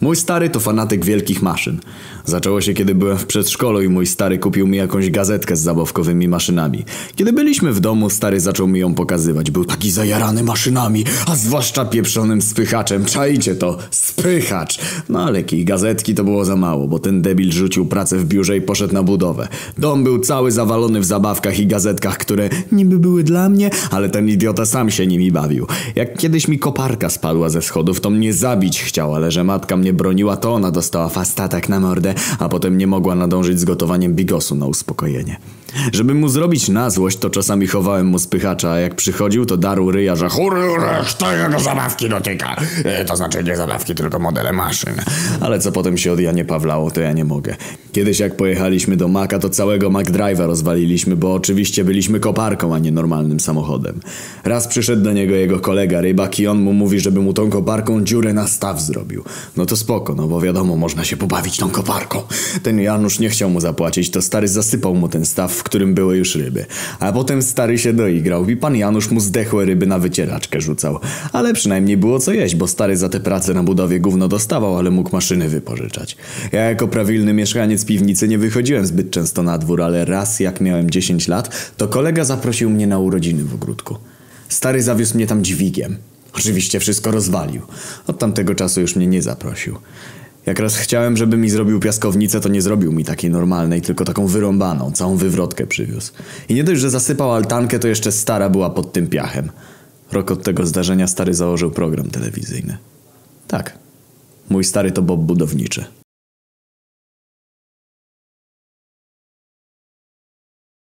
Mój stary to fanatyk wielkich maszyn. Zaczęło się kiedy byłem w przedszkolu i mój stary kupił mi jakąś gazetkę z zabawkowymi maszynami. Kiedy byliśmy w domu, stary zaczął mi ją pokazywać. Był taki zajarany maszynami, a zwłaszcza pieprzonym spychaczem. Czajcie to, spychacz! No ale kij gazetki to było za mało, bo ten debil rzucił pracę w biurze i poszedł na budowę. Dom był cały zawalony w zabawkach i gazetkach, które niby były dla mnie, ale ten idiota sam się nimi bawił. Jak kiedyś mi koparka spadła ze schodów, to mnie zabić chciał, ale że matka mnie broniła, to ona dostała fastatak na mordę, a potem nie mogła nadążyć z gotowaniem bigosu na uspokojenie. Żeby mu zrobić na złość, to czasami chowałem mu spychacza, a jak przychodził, to darł ryja, że Kurwa, kto jego zabawki dotyka? E, To znaczy nie zabawki, tylko modele maszyn. Ale co potem się od Janie Pawlało, to ja nie mogę. Kiedyś jak pojechaliśmy do Maka, to całego McDrive'a rozwaliliśmy, bo oczywiście byliśmy koparką, a nie normalnym samochodem. Raz przyszedł do niego jego kolega rybak i on mu mówi, żeby mu tą koparką dziurę na staw zrobił. No to spoko, no bo wiadomo, można się pobawić tą koparką. Ten Janusz nie chciał mu zapłacić, to stary zasypał mu ten staw, w którym były już ryby. A potem stary się doigrał i pan Janusz mu zdechłe ryby na wycieraczkę rzucał. Ale przynajmniej było co jeść, bo stary za te prace na budowie gówno dostawał, ale mógł maszyny wypożyczać. Ja jako prawilny mieszkaniec piwnicy nie wychodziłem zbyt często na dwór, ale raz jak miałem 10 lat, to kolega zaprosił mnie na urodziny w ogródku. Stary zawiózł mnie tam dźwigiem. Oczywiście wszystko rozwalił. Od tamtego czasu już mnie nie zaprosił. Jak raz chciałem, żeby mi zrobił piaskownicę, to nie zrobił mi takiej normalnej, tylko taką wyrąbaną, całą wywrotkę przywiózł. I nie dość, że zasypał altankę, to jeszcze stara była pod tym piachem. Rok od tego zdarzenia stary założył program telewizyjny. Tak, mój stary to Bob budowniczy.